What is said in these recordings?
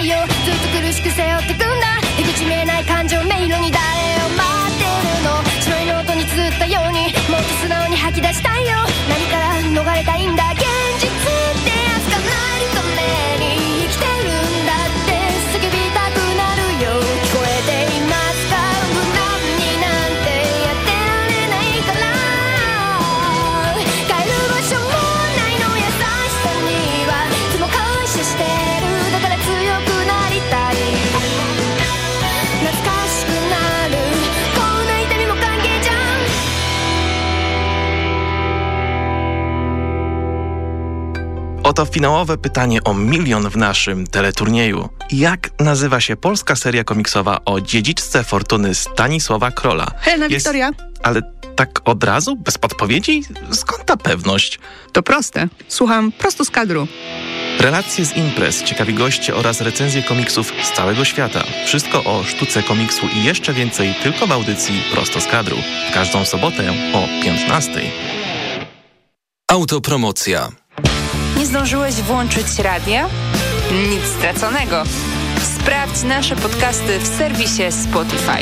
ないよ。ずっと苦しく背負ってくんだ。出口見えない感情迷路に誰を待ってるの？白いノートに綴ったようにもっと素直に吐き出したいよ。何から逃れたいんだ Oto finałowe pytanie o milion w naszym teleturnieju. Jak nazywa się polska seria komiksowa o dziedziczce fortuny Stanisława Krola? Helena Jest- Wiktoria. Ale tak od razu? Bez podpowiedzi? Skąd ta pewność? To proste. Słucham prosto z kadru. Relacje z imprez, ciekawi goście oraz recenzje komiksów z całego świata. Wszystko o sztuce komiksu i jeszcze więcej tylko w audycji Prosto z kadru. Każdą sobotę o 15. Autopromocja. Nie zdążyłeś włączyć radia? Nic straconego. Sprawdź nasze podcasty w serwisie Spotify.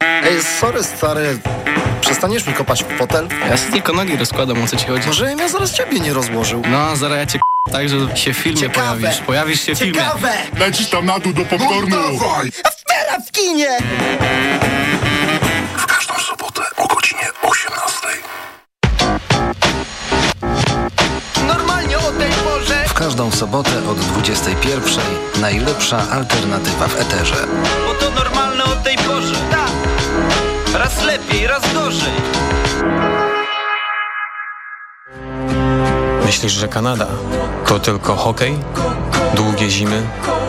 Ej, sorry stary, przestaniesz mi kopać w fotel? Ja sobie tylko nogi rozkładam, o co ci chodzi. Może ja zaraz ciebie nie rozłożył. No, zaraz ja cię k- tak, że się w filmie Ciekawe. pojawisz. Pojawisz się w filmie. Ciekawe! Lecisz tam na dół do popcornu. Teraz w kinie! Każdą sobotę od 21. Najlepsza alternatywa w eterze. Bo to normalne o tej porze. Tak. Raz lepiej, raz gorzej. Myślisz, że Kanada to tylko hokej, długie zimy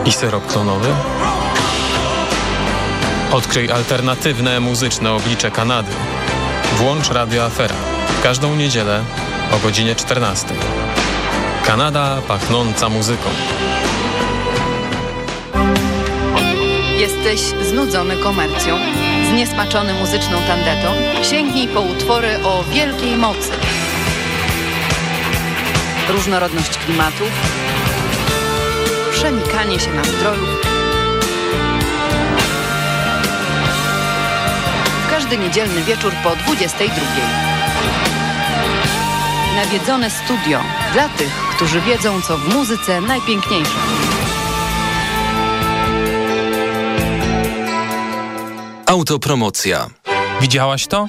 i syrop klonowy? Odkryj alternatywne muzyczne oblicze Kanady. Włącz Radio Afera każdą niedzielę o godzinie 14. Kanada pachnąca muzyką. Jesteś znudzony komercją, zniesmaczony muzyczną tandetą? Sięgnij po utwory o wielkiej mocy. Różnorodność klimatów, przenikanie się nastrojów. Każdy niedzielny wieczór po 22. Nawiedzone studio dla tych, którzy wiedzą, co w muzyce najpiękniejsze. Autopromocja. Widziałaś to?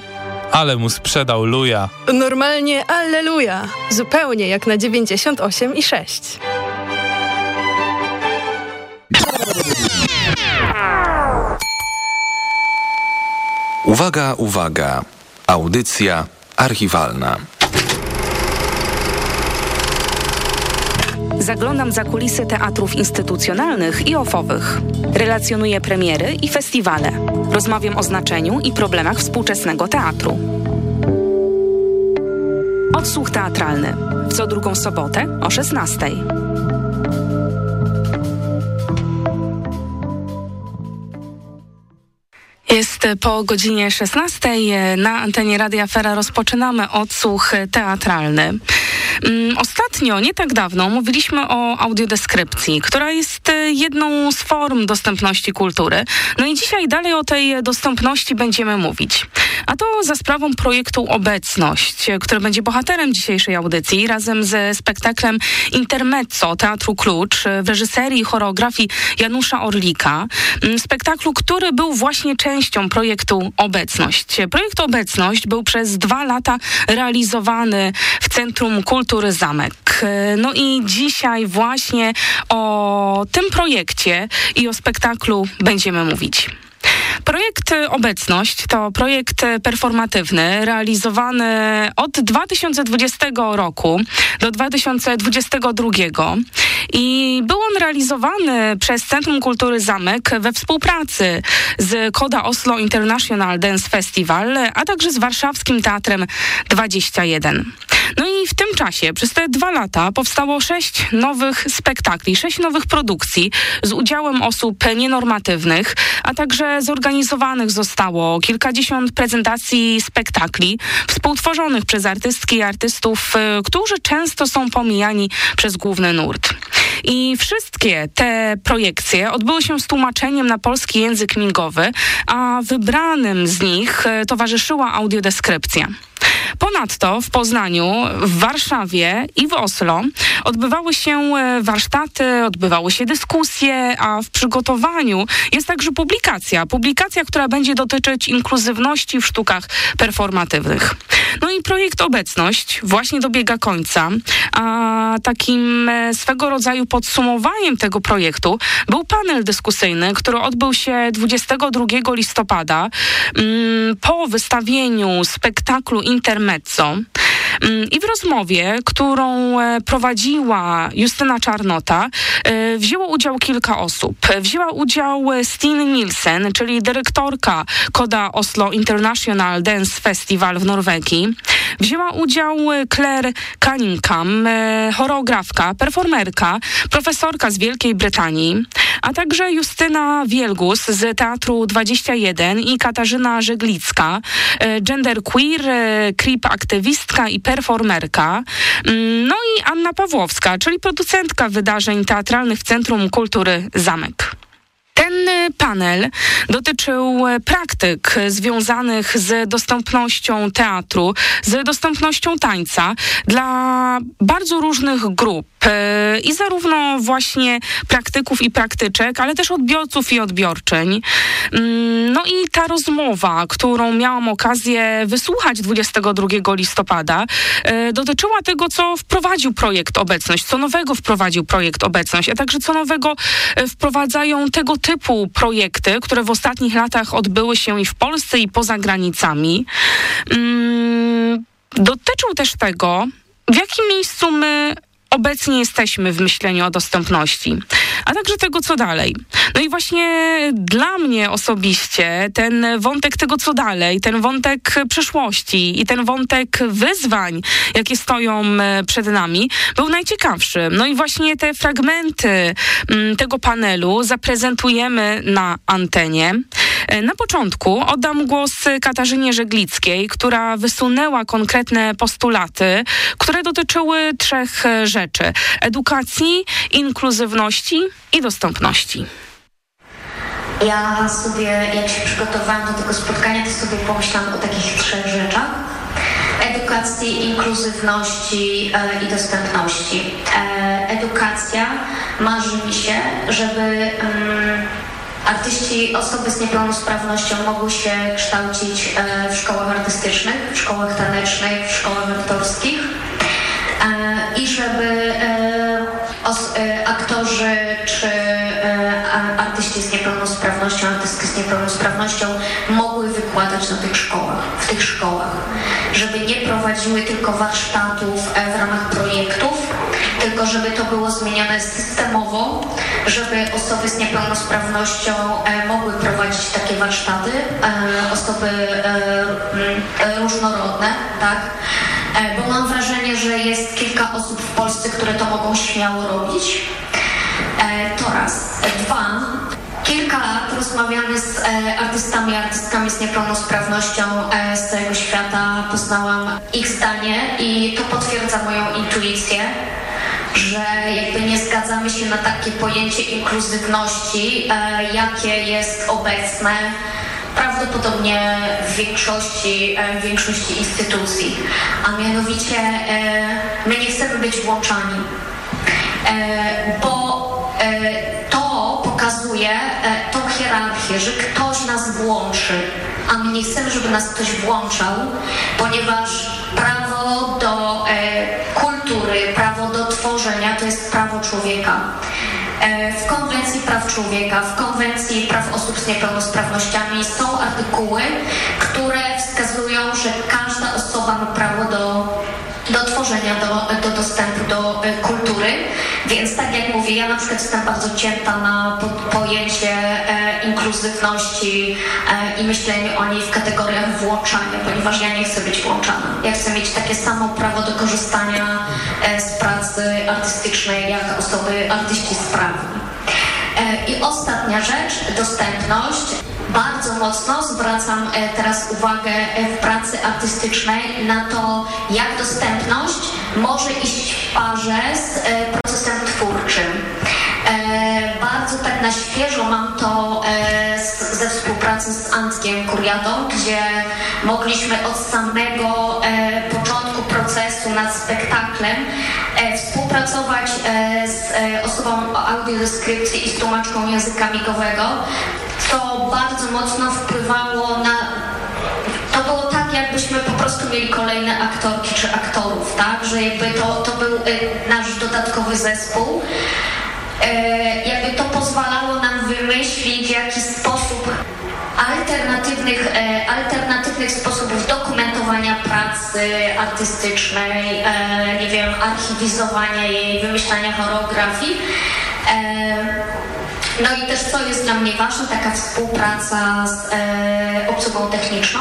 Ale mu sprzedał luja. Normalnie alleluja. Zupełnie jak na 98 i 6. Uwaga, uwaga. Audycja archiwalna. Zaglądam za kulisy teatrów instytucjonalnych i ofowych. Relacjonuję premiery i festiwale. Rozmawiam o znaczeniu i problemach współczesnego teatru. Odsłuch teatralny. W co drugą sobotę o 16. Jest po godzinie 16 na antenie Radia Fera rozpoczynamy odsłuch teatralny. Mm, Ostatnio, nie tak dawno, mówiliśmy o audiodeskrypcji, która jest e, jedną z form dostępności kultury. No i dzisiaj dalej o tej dostępności będziemy mówić. A to za sprawą projektu Obecność, e, który będzie bohaterem dzisiejszej audycji razem ze spektaklem Intermezzo Teatru Klucz e, w reżyserii i choreografii Janusza Orlika. Mm, Spektaklu, który był właśnie częścią projektu Obecność. Projekt Obecność był przez dwa lata realizowany w Centrum Kultury Zamek. No i dzisiaj właśnie o tym projekcie i o spektaklu będziemy mówić. Projekt y, Obecność to projekt y, performatywny realizowany od 2020 roku do 2022 i był on realizowany przez Centrum Kultury Zamek we współpracy z Koda Oslo International Dance Festival, a także z Warszawskim Teatrem 21. No i w tym czasie, przez te dwa lata, powstało sześć nowych spektakli, sześć nowych produkcji z udziałem osób nienormatywnych, a także zorganizowanych zostało kilkadziesiąt prezentacji spektakli współtworzonych przez artystki i artystów, e, którzy często są pomijani przez główny nurt. I wszystkie te projekcje odbyły się z tłumaczeniem na polski język migowy, a wybranym z nich e, towarzyszyła audiodeskrypcja. Ponadto w Poznaniu, w Warszawie i w Oslo odbywały się e, warsztaty, odbywały się dyskusje, a w przygotowaniu jest także publikacja. Publikacja, która będzie dotyczyć inkluzywności w sztukach performatywnych. No i projekt Obecność właśnie dobiega końca, a takim e, swego rodzaju podsumowaniem tego projektu był panel dyskusyjny, który odbył się 22 listopada mm, po wystawieniu spektaklu Intermezzo. Mm, I w rozmowie, którą e, prowadziła Justyna Czarnota, e, wzięło udział kilka osób. Wzięła udział Stine Nielsen, czyli dyrektorka Koda Oslo International Dance Festival w Norwegii. Wzięła udział Claire Cunningham, e, choreografka, performerka, profesorka z Wielkiej Brytanii, a także Justyna Wielgus z Teatru 21 i Katarzyna Żeglicka, genderqueer, creep aktywistka i performerka. Mm, no i Anna Pawłowska, czyli producentka wydarzeń teatralnych w Centrum Kultury Zamek. Ten panel dotyczył praktyk związanych z dostępnością teatru, z dostępnością tańca dla bardzo różnych grup i zarówno właśnie praktyków i praktyczek, ale też odbiorców i odbiorczyń. Mm, no i ta rozmowa, którą miałam okazję wysłuchać 22 listopada, e, dotyczyła tego, co wprowadził projekt Obecność, co nowego wprowadził projekt Obecność, a także co nowego e, wprowadzają tego typu projekty, które w ostatnich latach odbyły się i w Polsce, i poza granicami. Mm, dotyczył też tego, w jakim miejscu my obecnie jesteśmy w myśleniu o dostępności, a także tego, co dalej. No i właśnie dla mnie osobiście ten wątek tego, co dalej, ten wątek przyszłości i ten wątek wyzwań, jakie stoją e, przed nami, był najciekawszy. No i właśnie te fragmenty mm, tego panelu zaprezentujemy na antenie. E, na początku oddam głos Katarzynie Żeglickiej, która wysunęła konkretne postulaty, które dotyczyły trzech rzeczy rzeczy: edukacji, inkluzywności i dostępności. Ja sobie, jak się przygotowałam do tego spotkania, to sobie pomyślałam o takich trzech rzeczach. Edukacji, inkluzywności e, i dostępności. E, edukacja marzy mi się, żeby mm, artyści, osoby z niepełnosprawnością mogły się kształcić e, w szkołach artystycznych, w szkołach tanecznych, w szkołach aktorskich. E, i żeby e, aktorzy czy artyści z niepełnosprawnością, artystki z niepełnosprawnością mogły wykładać na tych szkołach, w tych szkołach, żeby nie prowadziły tylko warsztatów w ramach projektów, tylko żeby to było zmienione systemowo, żeby osoby z niepełnosprawnością mogły prowadzić takie warsztaty, osoby różnorodne, tak? E, bo mam wrażenie, że jest kilka osób w Polsce, które to mogą śmiało robić. E, to raz. Dwa, kilka lat rozmawiamy z e, artystami, artystkami z niepełnosprawnością z całego świata. Poznałam ich zdanie i to potwierdza moją intuicję, zgadzamy się na takie pojęcie inkluzywności, jakie jest obecne prawdopodobnie w większości, e, w większości instytucji, a mianowicie e, my nie chcemy być włączani, e, bo to pokazuje tą hierarchię, że ktoś nas włączy, a my nie chcemy, żeby nas ktoś włączał, ponieważ prawo do kultury, prawo do tworzenia to jest prawo człowieka. E, w Konwencji Praw Człowieka, w Konwencji Praw Osób z Niepełnosprawnościami są artykuły, które wskazują, że każda osoba ma prawo do do tworzenia, do, do dostępu do e, kultury. Więc tak jak mówię, ja na przykład jestem bardzo cięta na po, pojęcie e, inkluzywności e, i myślenie o niej w kategoriach włączania, ponieważ ja nie chcę być włączana. Ja chcę mieć takie samo prawo do korzystania e, z pracy artystycznej jak osoby, artyści sprawni. I ostatnia rzecz, dostępność. Bardzo mocno zwracam teraz uwagę w pracy artystycznej na to, jak dostępność może iść w parze z procesem twórczym. Bardzo tak na świeżo mam to ze współpracy z Antkiem Kuriadą, gdzie mogliśmy od samego początku procesu nad spektaklem współpracować z osobą audiodeskrypcji i z tłumaczką języka migowego, co bardzo mocno wpływało na to było tak, jakbyśmy po prostu mieli kolejne aktorki czy aktorów, tak? Że jakby to, to był nasz dodatkowy zespół. E, jakby to pozwalało nam wymyślić jakiś sposób alternatywnych, e, alternatywnych sposobów dokumentowania pracy artystycznej, e, nie wiem, archiwizowania jej, wymyślania choreografii. No i też co jest dla mnie ważne, taka współpraca z obsługą techniczną,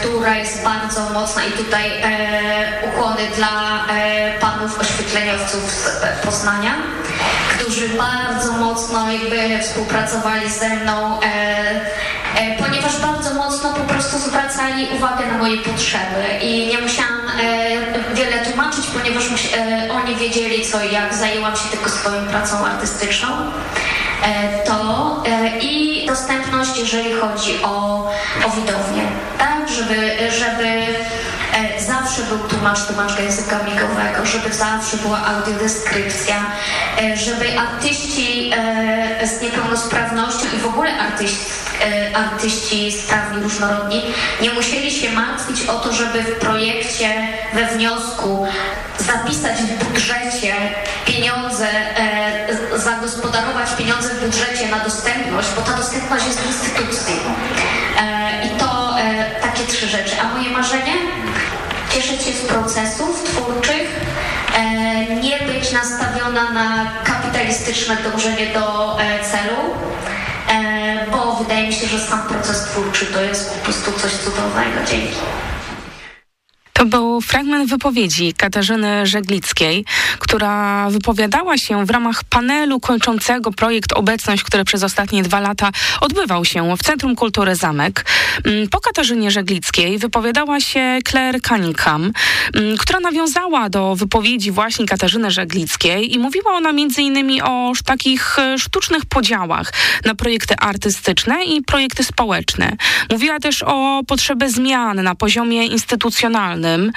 która jest bardzo mocna i tutaj e, ukłony dla e, panów oświetleniowców z Poznania, którzy bardzo mocno jakby współpracowali ze mną, e, e, ponieważ bardzo mocno po prostu zwracali uwagę na moje potrzeby i nie musiałam wiele tłumaczyć, ponieważ oni wiedzieli co i jak, zajęłam się tylko swoją pracą artystyczną. To i dostępność, jeżeli chodzi o, o widownię, żeby, żeby zawsze był tłumacz, tłumaczka języka migowego, żeby zawsze była audiodeskrypcja, żeby artyści z niepełnosprawnością i w ogóle artyści, artyści sprawni, różnorodni nie musieli się martwić o to, żeby w projekcie, we wniosku zapisać w budżecie pieniądze, zagospodarować pieniądze w budżecie na dostępność, bo ta dostępność jest w takie trzy rzeczy. A moje marzenie? cieszyć się z procesów twórczych, e, nie być nastawiona na kapitalistyczne dążenie do e, celu, e, bo wydaje mi się, że sam proces twórczy to jest po prostu coś cudownego. Dzięki. Był fragment wypowiedzi Katarzyny Żeglickiej, która wypowiadała się w ramach panelu kończącego projekt Obecność, który przez ostatnie dwa lata odbywał się w Centrum Kultury Zamek. Mm, po Katarzynie Żeglickiej wypowiadała się Claire Cunningham, mm, która nawiązała do wypowiedzi właśnie Katarzyny Żeglickiej i mówiła ona innymi o takich e, sztucznych podziałach na projekty artystyczne i projekty społeczne. Mówiła też o potrzebie zmian na poziomie instytucjonalnym, Mm,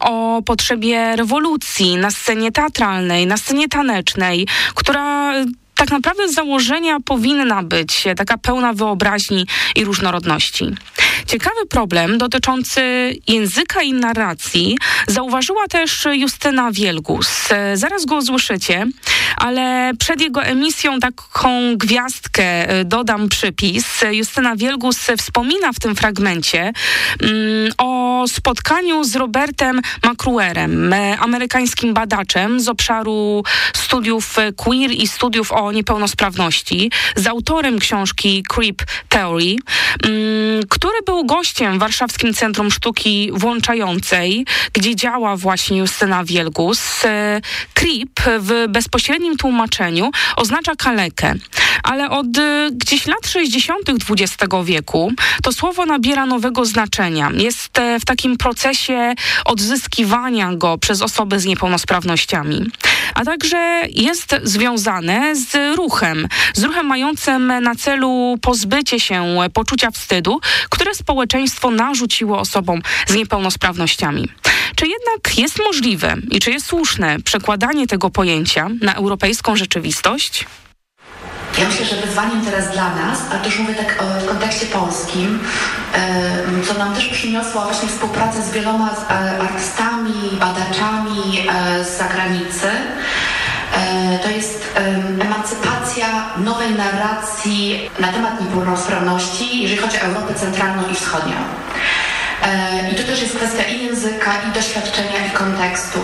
o potrzebie rewolucji na scenie teatralnej, na scenie tanecznej, która tak naprawdę z założenia powinna być taka pełna wyobraźni i różnorodności. Ciekawy problem dotyczący języka i narracji zauważyła też Justyna Wielgus. Zaraz go usłyszycie, ale przed jego emisją taką gwiazdkę e, dodam przypis. Justyna Wielgus wspomina w tym fragmencie mm, o spotkaniu z Robertem McCruerem, e, amerykańskim badaczem z obszaru studiów queer i studiów o niepełnosprawności, z autorem książki Creep Theory, mm, który był gościem w Warszawskim Centrum Sztuki Włączającej, gdzie działa właśnie Justyna Wielgus. E, Creep w bezpośrednim tłumaczeniu oznacza kalekę, ale od e, gdzieś lat 60. XX wieku to słowo nabiera nowego znaczenia. Jest e, w takim procesie odzyskiwania go przez osoby z niepełnosprawnościami, a także jest związane z ruchem, z ruchem mającym na celu pozbycie się poczucia wstydu, które społeczeństwo narzuciło osobom z niepełnosprawnościami. Czy jednak jest możliwe i czy jest słuszne przekładanie tego pojęcia na europejską rzeczywistość? Ja myślę, że wyzwaniem teraz dla nas, ale też mówię tak w kontekście polskim, co nam też przyniosła właśnie współpraca z wieloma e, artystami, badaczami e, z zagranicy, e, to jest nowej narracji na temat niepełnosprawności, jeżeli chodzi o Europę Centralną i Wschodnią. E, I to też jest kwestia i języka, i doświadczenia, i kontekstu.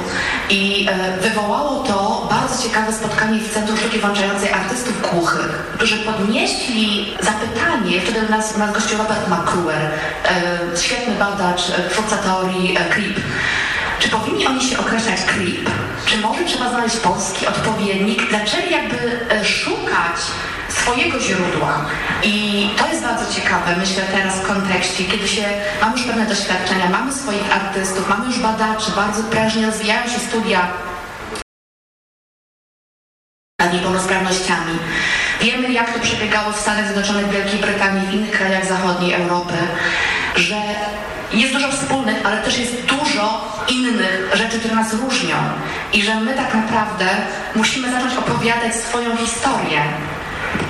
I e, wywołało to bardzo ciekawe spotkanie w Centrum Sztuki Włączającej Artystów Głuchych, którzy podnieśli zapytanie, wtedy nas, nas gościł Robert McCruer, świetny badacz, twórca teorii CREEP, Czy powinni oni się określać klip? Czy może trzeba znaleźć polski odpowiednik? Zaczęli jakby e, szukać swojego źródła. I to jest bardzo ciekawe, myślę teraz w kontekście, kiedy się mamy już pewne doświadczenia, mamy swoich artystów, mamy już badaczy, bardzo prężnie rozwijają się studia nad niepełnosprawnościami. Wiemy, jak to przebiegało w Stanach Zjednoczonych, Wielkiej Brytanii, w innych krajach zachodniej Europy, że jest dużo wspólnych, ale też jest dużo innych rzeczy, które nas różnią. I że my tak naprawdę musimy zacząć opowiadać swoją historię.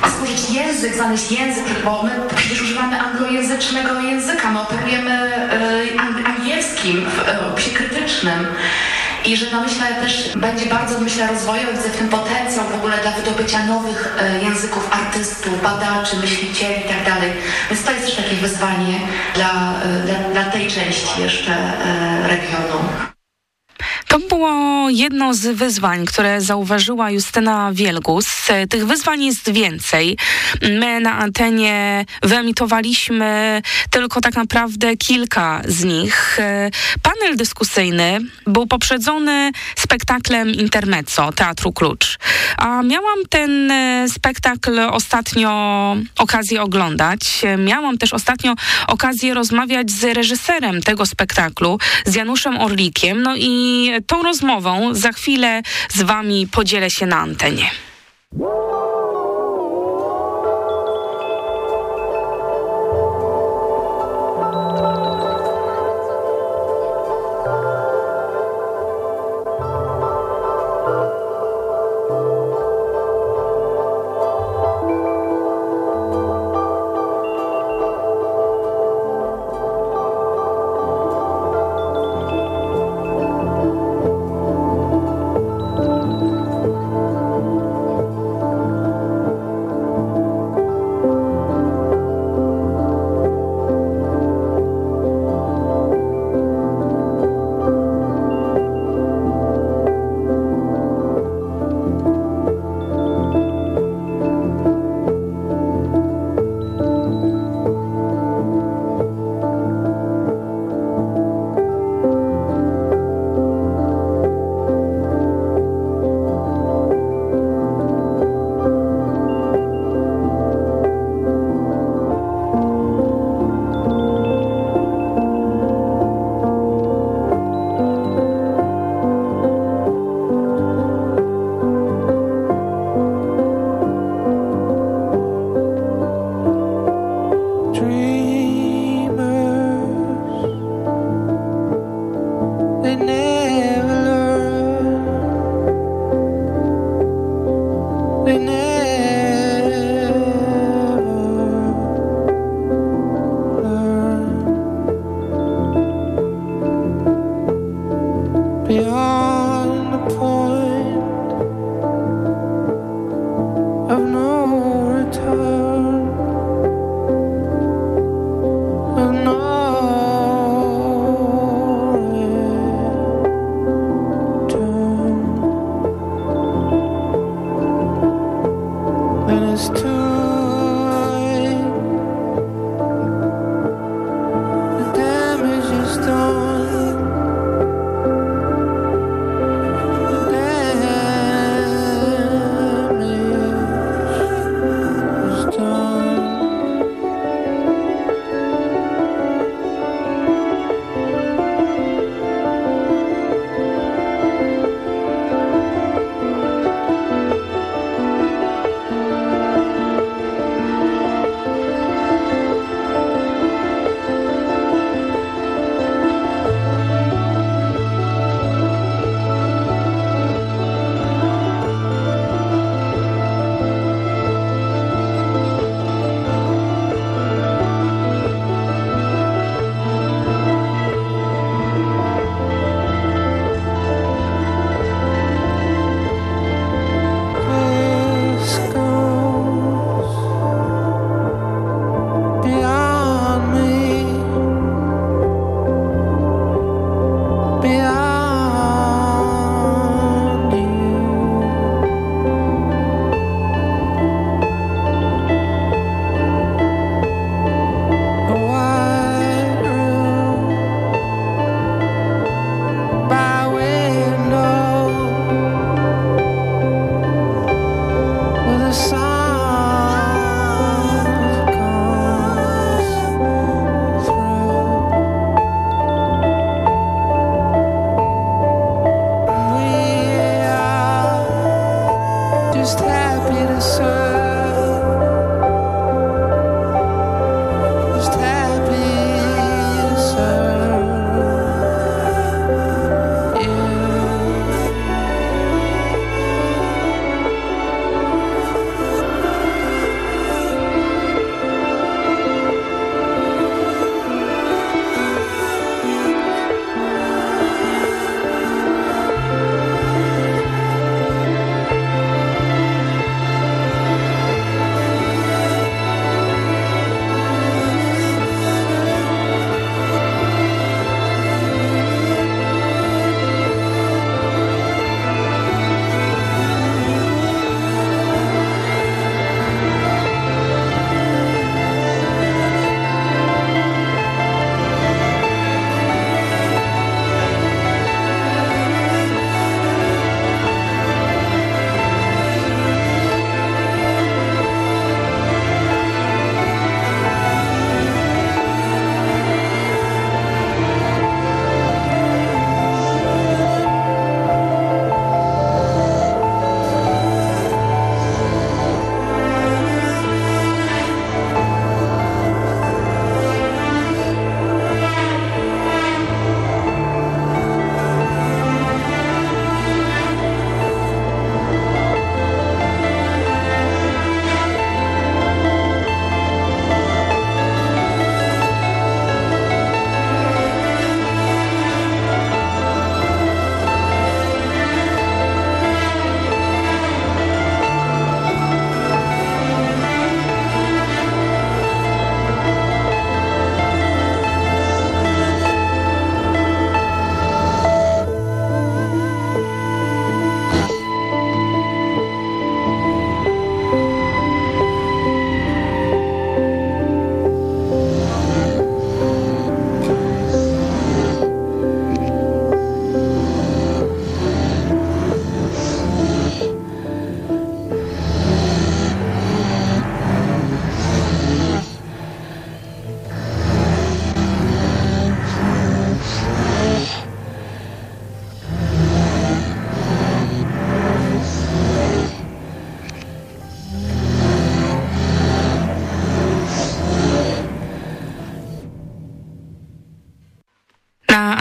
Stworzyć język, znaleźć język, bo my przecież używamy anglojęzycznego języka, my operujemy y, angielskim w y, opisie krytycznym. I że myślę też będzie bardzo myślę rozwojowy, widzę w tym potencjał w ogóle dla wydobycia nowych e, języków artystów, badaczy, myślicieli i tak. Więc to jest też takie wyzwanie dla, e, dla, dla tej części jeszcze e, regionu. To było jedno z wyzwań, które zauważyła Justyna Wielgus. Tych wyzwań jest więcej. My na antenie wyemitowaliśmy tylko tak naprawdę kilka z nich. Panel dyskusyjny był poprzedzony spektaklem Intermezzo Teatru Klucz. A miałam ten spektakl ostatnio okazję oglądać. Miałam też ostatnio okazję rozmawiać z reżyserem tego spektaklu, z Januszem Orlikiem. No i tą rozmową za chwilę z Wami podzielę się na antenie.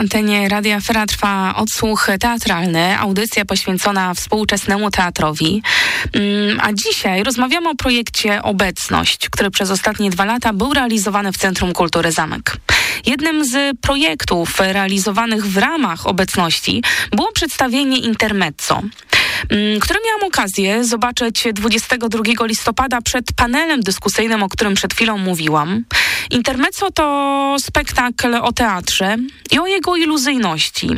Antenie Radia Afera trwa odsłuch teatralny, audycja poświęcona współczesnemu teatrowi. Mm, a dzisiaj rozmawiamy o projekcie Obecność, który przez ostatnie dwa lata był realizowany w Centrum Kultury Zamek. Jednym z projektów realizowanych w ramach Obecności było przedstawienie Intermezzo. Mm, które miałam okazję zobaczyć 22 listopada przed panelem dyskusyjnym, o którym przed chwilą mówiłam. Intermezzo to spektakl o teatrze i o jego iluzyjności.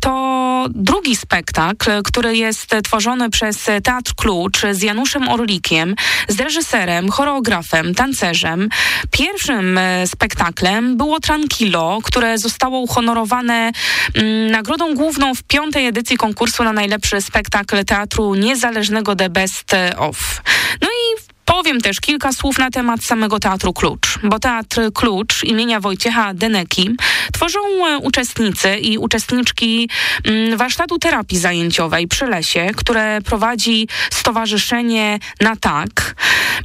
To drugi spektakl, który jest tworzony przez Teatr Klucz z Januszem Orlikiem, z reżyserem, choreografem, tancerzem. Pierwszym e, spektaklem było Tranquilo, które zostało uhonorowane mm, nagrodą główną w piątej edycji konkursu na najlepszy spektakl teatru niezależnego The Best of. No i Powiem też kilka słów na temat samego Teatru Klucz, bo Teatr Klucz imienia Wojciecha Deneki tworzą e, uczestnicy i uczestniczki mm, warsztatu terapii zajęciowej przy lesie, które prowadzi Stowarzyszenie Na Tak.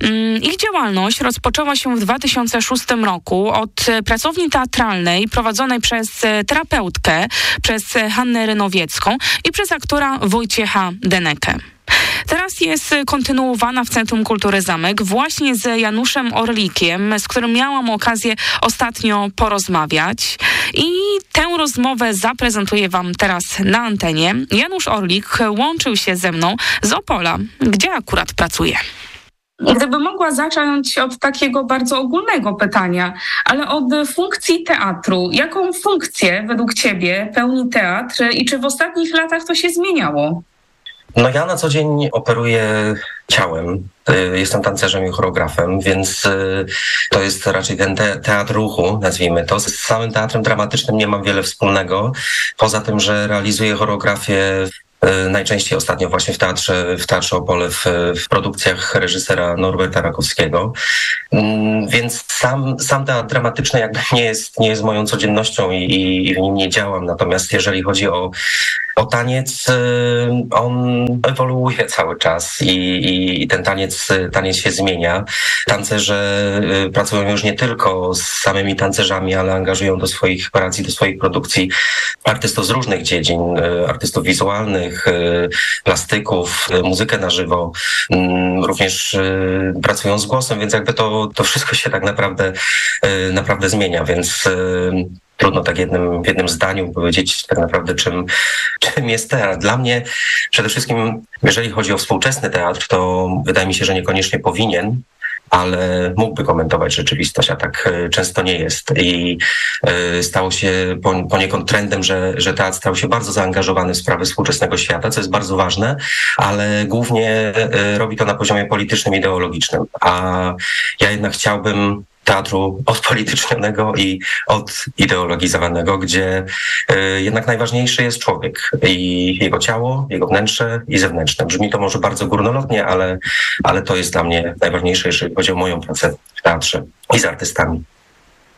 Mm, ich działalność rozpoczęła się w 2006 roku od pracowni teatralnej prowadzonej przez e, terapeutkę, przez Hannę Rynowiecką i przez aktora Wojciecha Denekę. Teraz jest kontynuowana w Centrum Kultury Zamek właśnie z Januszem Orlikiem, z którym miałam okazję ostatnio porozmawiać. I tę rozmowę zaprezentuję Wam teraz na antenie. Janusz Orlik łączył się ze mną z Opola, gdzie akurat pracuje. Gdyby mogła zacząć od takiego bardzo ogólnego pytania, ale od funkcji teatru. Jaką funkcję według Ciebie pełni teatr i czy w ostatnich latach to się zmieniało? No ja na co dzień operuję ciałem. Y, jestem tancerzem i choreografem, więc y, to jest raczej ten te teatr ruchu, nazwijmy to. Z samym teatrem dramatycznym nie mam wiele wspólnego, poza tym, że realizuję choreografię y, najczęściej ostatnio właśnie w teatrze, w Teatrze Opole, w, w produkcjach reżysera Norberta Rakowskiego. Mm, więc sam, sam teatr dramatyczny jakby nie jest, nie jest moją codziennością i, i w nim nie działam. Natomiast jeżeli chodzi o Bo taniec, y, on ewoluuje cały czas i, i, ten taniec, taniec się zmienia. Tancerze y, pracują już nie tylko z samymi tancerzami, ale angażują do swoich prac i do swoich produkcji artystów z różnych dziedzin, y, artystów wizualnych, plastyków, muzykę na żywo, mm, również pracują z głosem, więc jakby to, to wszystko się tak naprawdę, naprawdę zmienia, więc trudno tak jednym, w jednym zdaniu powiedzieć tak naprawdę, czym, czym jest teatr. Dla mnie przede wszystkim, jeżeli chodzi o współczesny teatr, to wydaje mi się, że niekoniecznie powinien, ale mógłby komentować rzeczywistość, a tak e, często nie jest. I e, stało się poniekąd trendem, że, że teatr stał się bardzo zaangażowany w sprawy współczesnego świata, co jest bardzo ważne, ale głównie e, robi to na poziomie politycznym, ideologicznym. A ja jednak chciałbym teatru odpolitycznionego i odideologizowanego, gdzie y, jednak najważniejszy jest człowiek i jego ciało, jego wnętrze i zewnętrzne. Brzmi to może bardzo górnolotnie, ale, ale to jest dla mnie najważniejsze, jeżeli chodzi o moją pracę w teatrze i z artystami.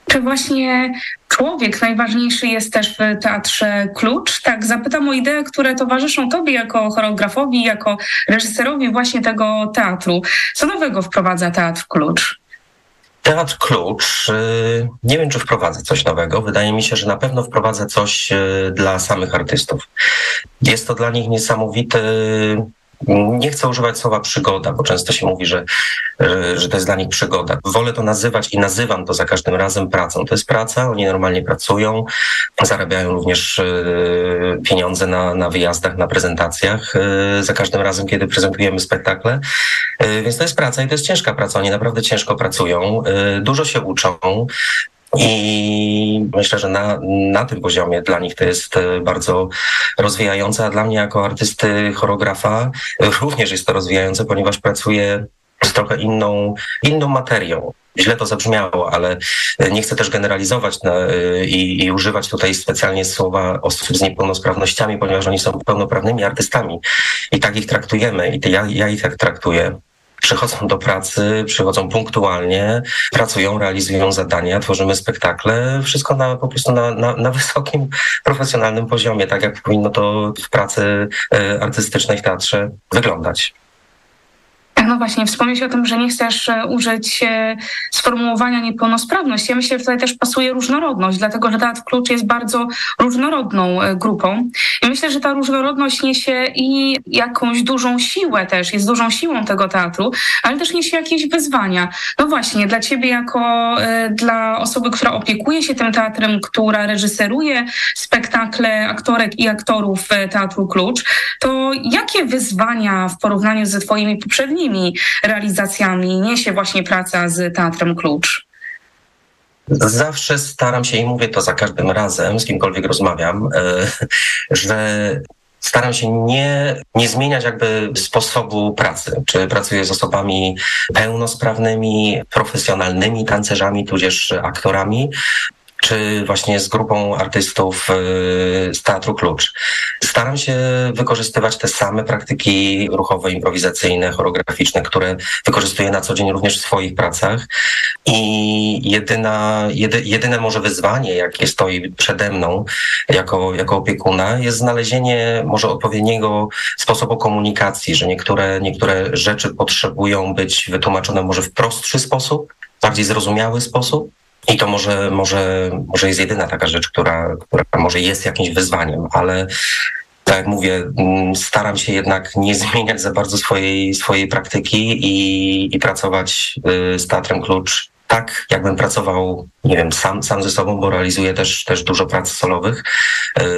Czy właśnie człowiek najważniejszy jest też w teatrze klucz? Tak, zapytam o idee, które towarzyszą Tobie jako choreografowi, jako reżyserowi właśnie tego teatru. Co nowego wprowadza teatr klucz? Teatr Klucz, y, nie wiem, czy wprowadza coś nowego. Wydaje mi się, że na pewno wprowadza coś y, dla samych artystów. Jest to dla nich niesamowity nie chcę używać słowa przygoda, bo często się mówi, że, że, to jest dla nich przygoda. Wolę to nazywać i nazywam to za każdym razem pracą. To jest praca, oni normalnie pracują, zarabiają również y, pieniądze na, na wyjazdach, na prezentacjach y, za każdym razem, kiedy prezentujemy spektakle. Y, więc to jest praca i to jest ciężka praca. Oni naprawdę ciężko pracują, dużo się uczą. I myślę, że na, na tym poziomie dla nich to jest e, bardzo rozwijające, a dla mnie jako artysty, choreografa również jest to rozwijające, ponieważ pracuję z trochę inną, inną materią. Źle to zabrzmiało, ale nie chcę też generalizować na, e, i, i, używać tutaj specjalnie słowa osób z niepełnosprawnościami, ponieważ oni są pełnoprawnymi artystami i tak ich traktujemy i ja, ja ich tak traktuję przychodzą do pracy, przychodzą punktualnie, pracują, realizują zadania, tworzymy spektakle, wszystko na, po prostu na, na, na wysokim, profesjonalnym poziomie, tak jak powinno to w pracy e, artystycznej w teatrze wyglądać. No właśnie, wspomniałeś o tym, że nie chcesz e, użyć e, sformułowania niepełnosprawność. Ja myślę, że tutaj też pasuje różnorodność, dlatego że Teatr Klucz jest bardzo różnorodną e, grupą. I myślę, że ta różnorodność niesie i jakąś dużą siłę też, jest dużą siłą tego teatru, ale też niesie jakieś wyzwania. No właśnie, dla ciebie jako dla osoby, która opiekuje się tym teatrem, która reżyseruje spektakle aktorek i aktorów Teatru Klucz, to jakie wyzwania w porównaniu ze twoimi poprzednimi realizacjami niesie właśnie praca z Teatrem Klucz? Zawsze staram się i mówię to za każdym razem, z kimkolwiek rozmawiam, e, że staram się nie, nie zmieniać jakby sposobu pracy. Czy pracuję z osobami pełnosprawnymi, profesjonalnymi tancerzami, tudzież aktorami, czy właśnie z grupą artystów y, z Teatru Klucz. Staram się wykorzystywać te same praktyki ruchowe, improwizacyjne, choreograficzne, które wykorzystuję na co dzień również w swoich pracach. I jedyna, jedy, jedyne może wyzwanie, jakie stoi przede mną jako, jako opiekuna, jest znalezienie może odpowiedniego sposobu komunikacji, że niektóre, niektóre rzeczy potrzebują być wytłumaczone może w prostszy sposób, bardziej zrozumiały sposób, i to może, może, może jest jedyna taka rzecz, która, która może jest jakimś wyzwaniem, ale tak jak mówię, mm, staram się jednak nie zmieniać za bardzo swojej, swojej praktyki i, i pracować y, z Teatrem Klucz tak, jakbym pracował, nie wiem, sam, sam ze sobą, bo realizuję też, też dużo prac solowych,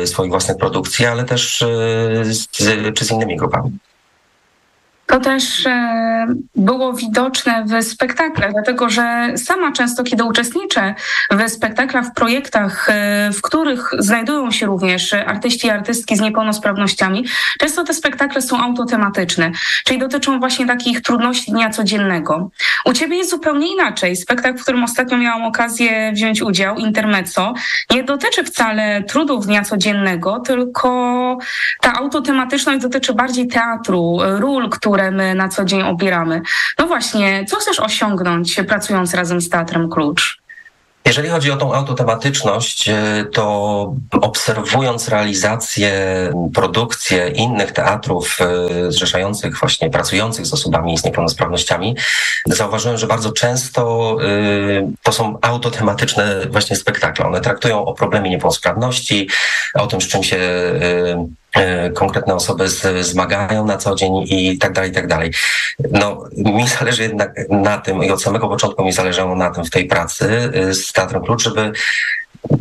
y, swoich własnych produkcji, ale też y, z, czy z innymi grupami. To też e, było widoczne w spektaklach, dlatego że sama często, kiedy uczestniczę w spektaklach, w projektach, e, w których znajdują się również artyści i artystki z niepełnosprawnościami, często te spektakle są autotematyczne, czyli dotyczą właśnie takich trudności dnia codziennego. U ciebie jest zupełnie inaczej. Spektakl, w którym ostatnio miałam okazję wziąć udział, Intermezzo, nie dotyczy wcale trudów dnia codziennego, tylko ta autotematyczność dotyczy bardziej teatru, ról, które które my na co dzień obieramy. No właśnie, co chcesz osiągnąć pracując razem z Teatrem Klucz? Jeżeli chodzi o tą autotematyczność, e, to obserwując realizację, produkcję innych teatrów e, zrzeszających właśnie pracujących z osobami z niepełnosprawnościami, zauważyłem, że bardzo często e, to są autotematyczne właśnie spektakle. One traktują o problemie niepełnosprawności, o tym, z czym się konkretne osoby z, zmagają na co dzień i tak dalej, i tak dalej. No, mi zależy jednak na tym i od samego początku mi zależało na tym w tej pracy z Teatrem Klucz, żeby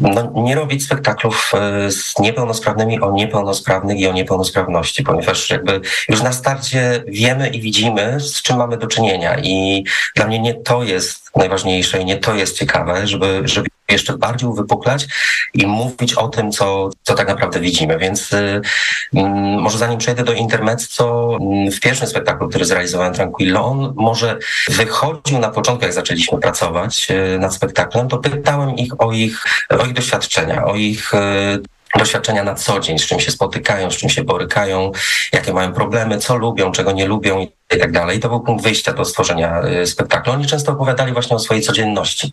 no, nie robić spektaklów e, z niepełnosprawnymi o niepełnosprawnych i o niepełnosprawności, ponieważ jakby już na starcie wiemy i widzimy, z czym mamy do czynienia i dla mnie nie to jest najważniejsze i nie to jest ciekawe, żeby, żeby jeszcze bardziej uwypuklać i mówić o tym, co, co tak naprawdę widzimy. Więc y, y, może zanim przejdę do intermezzo, y, w pierwszym spektaklu, który zrealizowałem Tranquillo, on może wychodził na początku, jak zaczęliśmy pracować y, nad spektaklem, to pytałem ich o ich, o ich doświadczenia, o ich y, doświadczenia na co dzień, z czym się spotykają, z czym się borykają, jakie mają problemy, co lubią, czego nie lubią i tak dalej. To był punkt wyjścia do stworzenia y, spektaklu. Oni często opowiadali właśnie o swojej codzienności.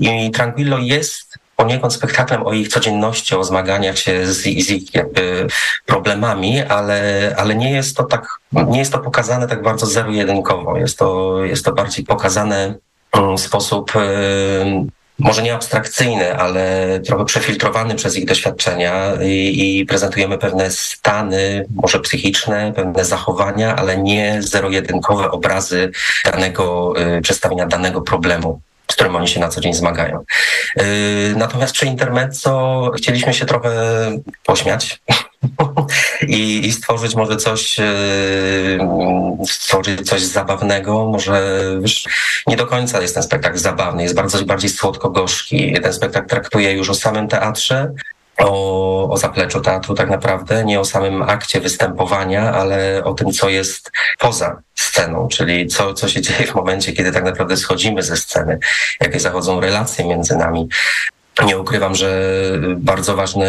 I Tranquillo jest poniekąd spektaklem o ich codzienności, o zmaganiach się z, z ich jakby problemami, ale, ale nie jest to tak, nie jest to pokazane tak bardzo zero-jedynkowo. Jest to, jest to bardziej pokazane w sposób może nie abstrakcyjny, ale trochę przefiltrowany przez ich doświadczenia i, i, prezentujemy pewne stany, może psychiczne, pewne zachowania, ale nie zero-jedynkowe obrazy danego, y, przedstawienia danego problemu z którym oni się na co dzień zmagają. Y, natomiast przy intermezzo chcieliśmy się trochę pośmiać i, i stworzyć może coś, yy, stworzyć coś zabawnego. Może wiesz, nie do końca jest ten spektakl zabawny, jest bardzo bardziej słodko-gorzki. Ten spektakl traktuje już o samym teatrze, o, o zapleczu teatru tak naprawdę, nie o samym akcie występowania, ale o tym, co jest poza sceną, czyli co, co się dzieje w momencie, kiedy tak naprawdę schodzimy ze sceny, jakie zachodzą relacje między nami. Nie ukrywam, że bardzo ważny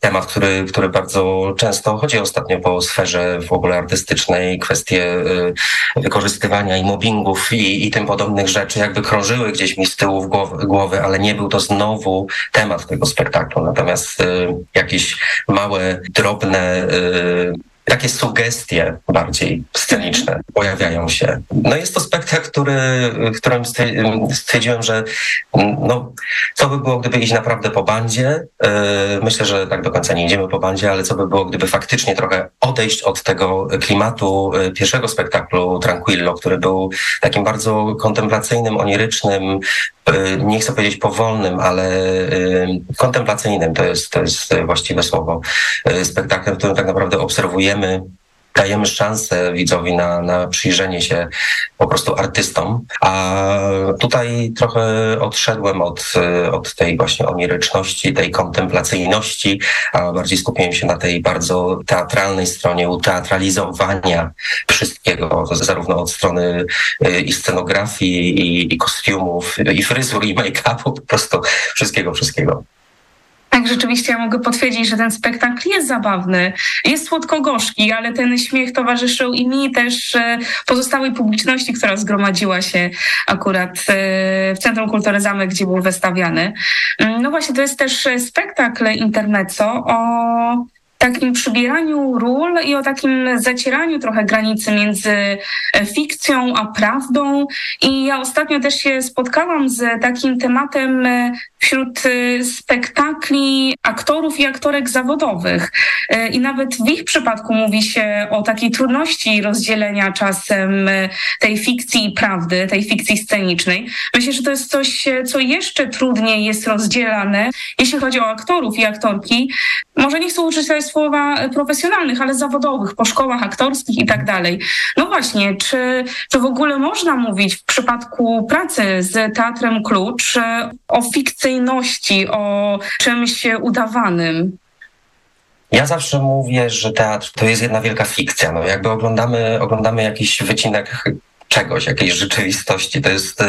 temat, który, który bardzo często chodzi ostatnio po sferze w ogóle artystycznej, kwestie y, wykorzystywania i mobbingów i, i tym podobnych rzeczy, jakby krążyły gdzieś mi z tyłu głowy, głowy, ale nie był to znowu temat tego spektaklu. Natomiast y, jakieś małe, drobne y, takie sugestie bardziej sceniczne pojawiają się. No jest to spektakl, który, którym stwierdziłem, że no, co by było, gdyby iść naprawdę po bandzie. E, myślę, że tak do końca nie idziemy po bandzie, ale co by było, gdyby faktycznie trochę odejść od tego klimatu e, pierwszego spektaklu Tranquillo, który był takim bardzo kontemplacyjnym, onirycznym, nie chcę powiedzieć powolnym, ale kontemplacyjnym to jest, to jest właściwe słowo. Spektaklem, w którym tak naprawdę obserwujemy dajemy szansę widzowi na, na przyjrzenie się po prostu artystom, a tutaj trochę odszedłem od, od tej właśnie oniryczności, tej kontemplacyjności, a bardziej skupiłem się na tej bardzo teatralnej stronie uteatralizowania wszystkiego, zarówno od strony y, i scenografii, i, i kostiumów, i fryzur, i make-upu, po prostu wszystkiego, wszystkiego. Tak, rzeczywiście ja mogę potwierdzić, że ten spektakl jest zabawny, jest słodko-gorzki, ale ten śmiech towarzyszył i mi też e, pozostałej publiczności, która zgromadziła się akurat e, w Centrum Kultury Zamek, gdzie był wystawiany. Mm, no właśnie, to jest też spektakl intermezzo o takim przybieraniu ról i o takim zacieraniu trochę granicy między e, fikcją a prawdą. I ja ostatnio też się spotkałam z takim tematem e, wśród e, spektakli aktorów i aktorek zawodowych. I nawet w ich przypadku mówi się o takiej trudności rozdzielenia czasem tej fikcji i prawdy, tej fikcji scenicznej. Myślę, że to jest coś, co jeszcze trudniej jest rozdzielane, jeśli chodzi o aktorów i aktorki. Może nie chcę uczyć słowa profesjonalnych, ale zawodowych, po szkołach aktorskich i tak dalej. No właśnie, czy, czy w ogóle można mówić w przypadku pracy z Teatrem Klucz o fikcyjności, o czymś udawanym? Ja zawsze mówię, że teatr to jest jedna wielka fikcja. No, jakby oglądamy, oglądamy jakiś wycinek czegoś, jakiejś rzeczywistości. To jest y,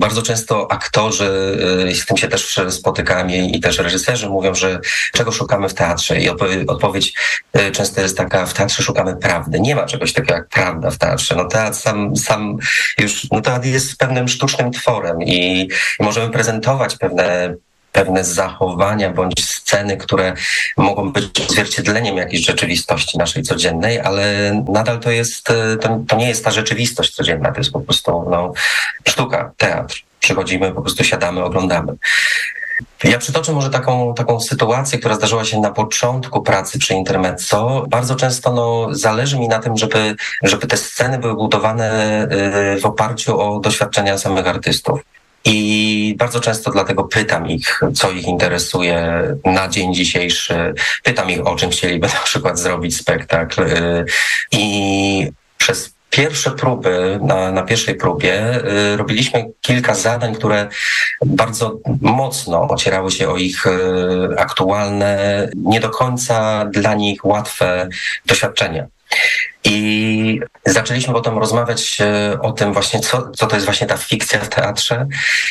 bardzo często aktorzy, y, z tym się też spotykam i, też reżyserzy mówią, że czego szukamy w teatrze i odpowiedź, y, często jest taka, w teatrze szukamy prawdy. Nie ma czegoś takiego jak prawda w teatrze. No teatr sam, sam już, no teatr jest pewnym sztucznym tworem i, i możemy prezentować pewne pewne zachowania bądź sceny, które mogą być odzwierciedleniem jakiejś rzeczywistości naszej codziennej, ale nadal to jest, to, to nie jest ta rzeczywistość codzienna, to jest po prostu no, sztuka, teatr. Przychodzimy, po prostu siadamy, oglądamy. Ja przytoczę może taką, taką sytuację, która zdarzyła się na początku pracy przy Intermezzo. Bardzo często no, zależy mi na tym, żeby, żeby te sceny były budowane y, w oparciu o doświadczenia samych artystów. I bardzo często dlatego pytam ich, co ich interesuje na dzień dzisiejszy. Pytam ich, o czym chcieliby na przykład zrobić spektakl. Y, I przez pierwsze próby, na, na pierwszej próbie y, robiliśmy kilka zadań, które bardzo mocno ocierały się o ich y, aktualne, nie do końca dla nich łatwe doświadczenia. I zaczęliśmy potem rozmawiać e, o tym właśnie, co, co to jest właśnie ta fikcja w teatrze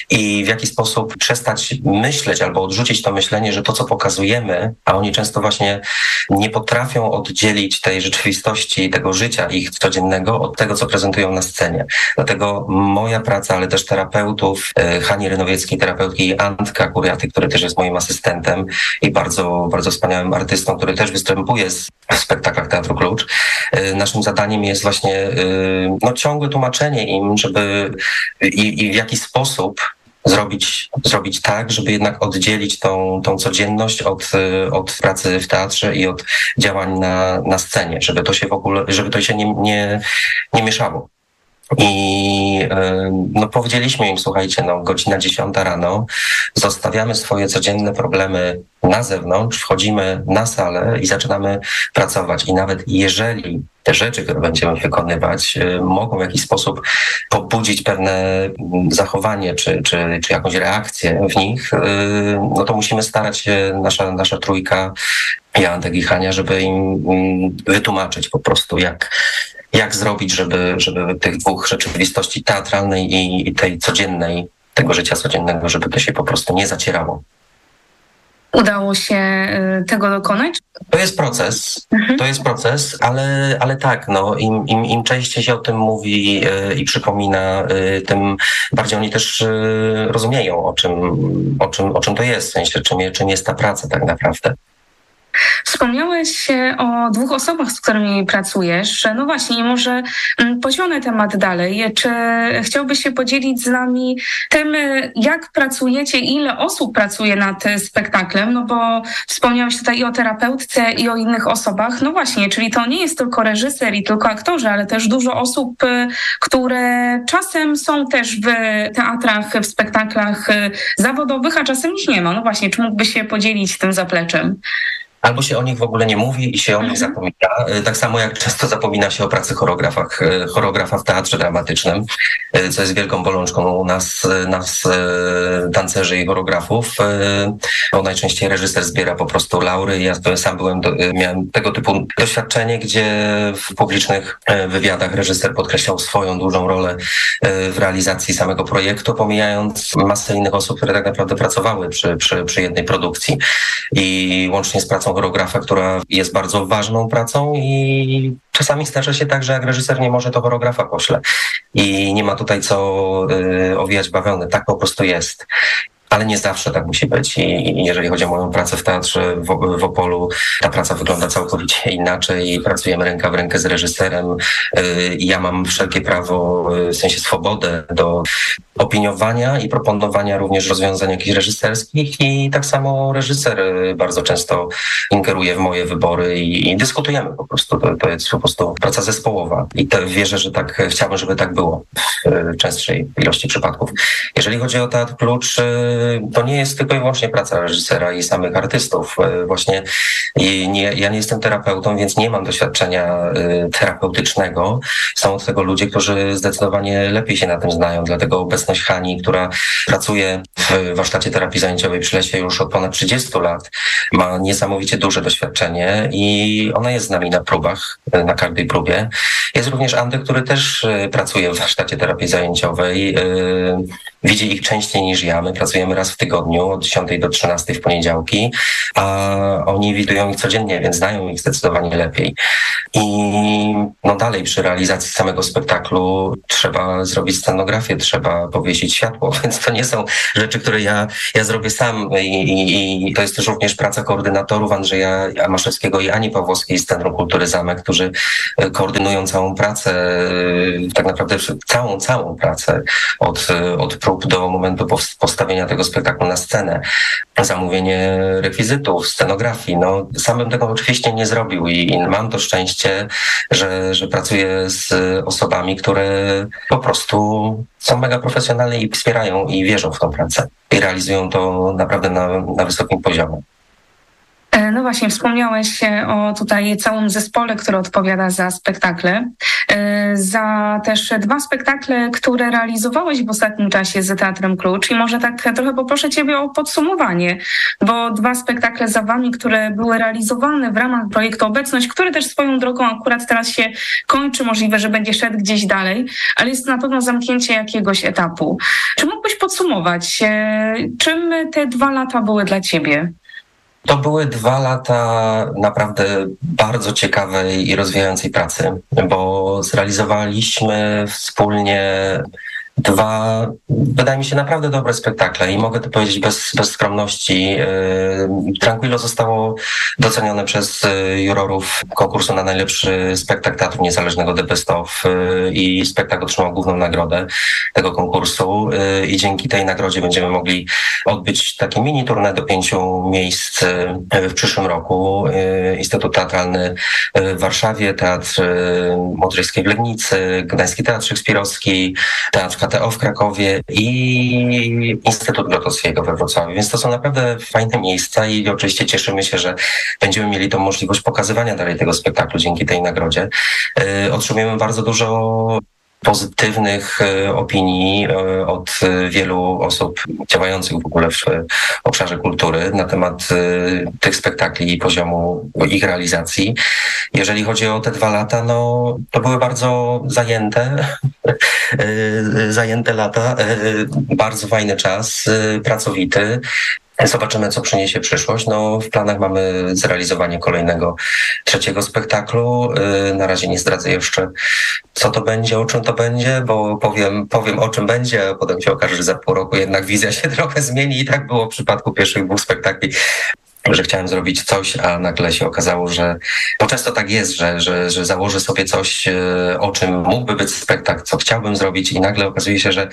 i w jaki sposób przestać myśleć albo odrzucić to myślenie, że to, co pokazujemy, a oni często właśnie nie potrafią oddzielić tej rzeczywistości, tego życia ich codziennego od tego, co prezentują na scenie. Dlatego moja praca, ale też terapeutów, e, Hani Rynowieckiej, terapeutki Antka Kuriaty, który też jest moim asystentem i bardzo, bardzo wspaniałym artystą, który też występuje w spektaklach Teatru Klucz, e, naszym zadaniem jest właśnie y, no, ciągłe tłumaczenie im, żeby i, i w jaki sposób zrobić, zrobić tak, żeby jednak oddzielić tą, tą codzienność od, y, od pracy w teatrze i od działań na, na scenie, żeby to się w ogóle, żeby to się nie, nie, nie mieszało. I y, no, powiedzieliśmy im, słuchajcie, no, godzina 10 rano, zostawiamy swoje codzienne problemy na zewnątrz, wchodzimy na salę i zaczynamy pracować. I nawet jeżeli te rzeczy, które będziemy wykonywać, y, mogą w jakiś sposób pobudzić pewne mm, zachowanie czy, czy, czy jakąś reakcję w nich, y, no to musimy starać się, nasza, nasza trójka, ja, i Hania, żeby im mm, wytłumaczyć po prostu, jak, jak zrobić, żeby, żeby tych dwóch rzeczywistości teatralnej i, i tej codziennej, tego życia codziennego, żeby to się po prostu nie zacierało. Udało się y, tego dokonać? To jest proces, mhm. to jest proces, ale, ale tak, no, im, im, im częściej się o tym mówi yy, i przypomina, yy, tym bardziej oni też yy, rozumieją, o czym, o, czym, o czym to jest, w sensie, czym, czym jest ta praca tak naprawdę. Wspomniałeś o dwóch osobach, z którymi pracujesz. No właśnie, może mm, poziomny temat dalej. Czy chciałbyś się podzielić z nami tym, jak pracujecie, ile osób pracuje nad spektaklem? No bo wspomniałeś tutaj i o terapeutce, i o innych osobach. No właśnie, czyli to nie jest tylko reżyser i tylko aktorzy, ale też dużo osób, które czasem są też w teatrach, w spektaklach zawodowych, a czasem ich nie ma. No właśnie, czy mógłbyś się podzielić tym zapleczem? Albo się o nich w ogóle nie mówi i się o nich mhm. zapomina. E, tak samo jak często zapomina się o pracy choreografach, e, choreografa w teatrze dramatycznym, e, co jest wielką bolączką u nas, nas tancerzy i choreografów, bo najczęściej reżyser zbiera po prostu laury. Ja sam byłem, miałem tego typu doświadczenie, gdzie w publicznych wywiadach reżyser podkreślał swoją dużą rolę w realizacji samego projektu, pomijając masę innych osób, które tak naprawdę pracowały przy, przy, przy jednej produkcji i łącznie z pracą choreografa, która jest bardzo ważną pracą i czasami zdarza się tak, że jak reżyser nie może, to choreografa pośle. I nie ma tutaj co y, owijać bawełny. Tak po prostu jest ale nie zawsze tak musi być. I jeżeli chodzi o moją pracę w teatrze w, w Opolu, ta praca wygląda całkowicie inaczej. Pracujemy ręka w rękę z reżyserem. Y, ja mam wszelkie prawo, y, w sensie swobodę do opiniowania i proponowania również rozwiązań jakichś reżyserskich i tak samo reżyser y, bardzo często ingeruje w moje wybory i, i dyskutujemy po prostu. To, to, jest po prostu praca zespołowa i te, wierzę, że tak chciałbym, żeby tak było w częstszej ilości przypadków. Jeżeli chodzi o Teatr Klucz, to nie jest tylko i wyłącznie praca reżysera i samych artystów. E, właśnie nie, ja nie jestem terapeutą, więc nie mam doświadczenia e, terapeutycznego. Są od tego ludzie, którzy zdecydowanie lepiej się na tym znają, dlatego obecność Hani, która pracuje w warsztacie terapii zajęciowej przy Lesie już od ponad 30 lat. Ma niesamowicie duże doświadczenie i ona jest z nami na próbach, na każdej próbie. Jest również Andy, który też pracuje w warsztacie terapii zajęciowej. Widzi ich częściej niż ja. My pracujemy raz w tygodniu od 10 do 13 w poniedziałki, a oni widują ich codziennie, więc znają ich zdecydowanie lepiej. I no dalej przy realizacji samego spektaklu trzeba zrobić scenografię, trzeba powiesić światło, więc to nie są rzeczy, które ja, ja zrobię sam i, i, to jest też również praca koordynatorów Andrzeja Amaszewskiego i Ani Pawłowskiej z Centrum Kultury Zamek, którzy e, koordynują całą pracę, e, tak naprawdę całą, całą pracę od, od prób do momentu postawienia tego spektaklu na scenę. Zamówienie rekwizytów, scenografii, no sam bym tego oczywiście nie zrobił i, i mam to szczęście, że, że pracuję z osobami, które po prostu są mega profesjonalne i wspierają i wierzą w tą pracę i realizują to naprawdę na, na wysokim poziomie. E, no właśnie, wspomniałeś o tutaj całym zespole, który odpowiada za spektakle, e, za też dwa spektakle, które realizowałeś w ostatnim czasie z Teatrem Klucz i może tak trochę poproszę Ciebie o podsumowanie, bo dwa spektakle za Wami, które były realizowane w ramach projektu Obecność, który też swoją drogą akurat teraz się kończy, możliwe, że będzie szedł gdzieś dalej, ale jest na pewno zamknięcie jakiegoś etapu. Czy mógłbyś podsumować, e, czym te dwa lata były dla Ciebie? To były dwa lata naprawdę bardzo ciekawej i rozwijającej pracy, bo zrealizowaliśmy wspólnie dwa, wydaje mi się, naprawdę dobre spektakle i mogę to powiedzieć bez, bez skromności. Y, Tranquilo zostało docenione przez y, jurorów konkursu na najlepszy spektakl Teatru Niezależnego The Best of y, i spektakl otrzymał główną nagrodę tego konkursu i dzięki tej nagrodzie będziemy mogli odbyć takie mini turne do pięciu miejsc w przyszłym roku. Instytut Teatralny w Warszawie, Teatr Modryjskiej w Legnicy, Gdański Teatr Szekspirowski, Teatr KTO w Krakowie i Instytut Grotowskiego we Wrocławiu. Więc to są naprawdę fajne miejsca i oczywiście cieszymy się, że będziemy mieli tą możliwość pokazywania dalej tego spektaklu dzięki tej nagrodzie. Y, otrzymujemy bardzo dużo pozytywnych e, opinii e, od wielu osób działających w ogóle w obszarze kultury na temat e, tych spektakli i poziomu ich realizacji. Jeżeli chodzi o te dwa lata, no to były bardzo zajęte, zajęte lata, bardzo fajny czas, pracowity. Zobaczymy, co przyniesie przyszłość. No, w planach mamy zrealizowanie kolejnego trzeciego spektaklu. Y, na razie nie zdradzę jeszcze, co to będzie, o czym to będzie, bo powiem, powiem o czym będzie, a potem się okaże, że za pół roku jednak wizja się trochę zmieni i tak było w przypadku pierwszych dwóch spektakli że chciałem zrobić coś, a nagle się okazało, że bo często tak jest, że, że, że założę sobie coś, y, o czym mógłby być spektakl, co chciałbym zrobić i nagle okazuje się, że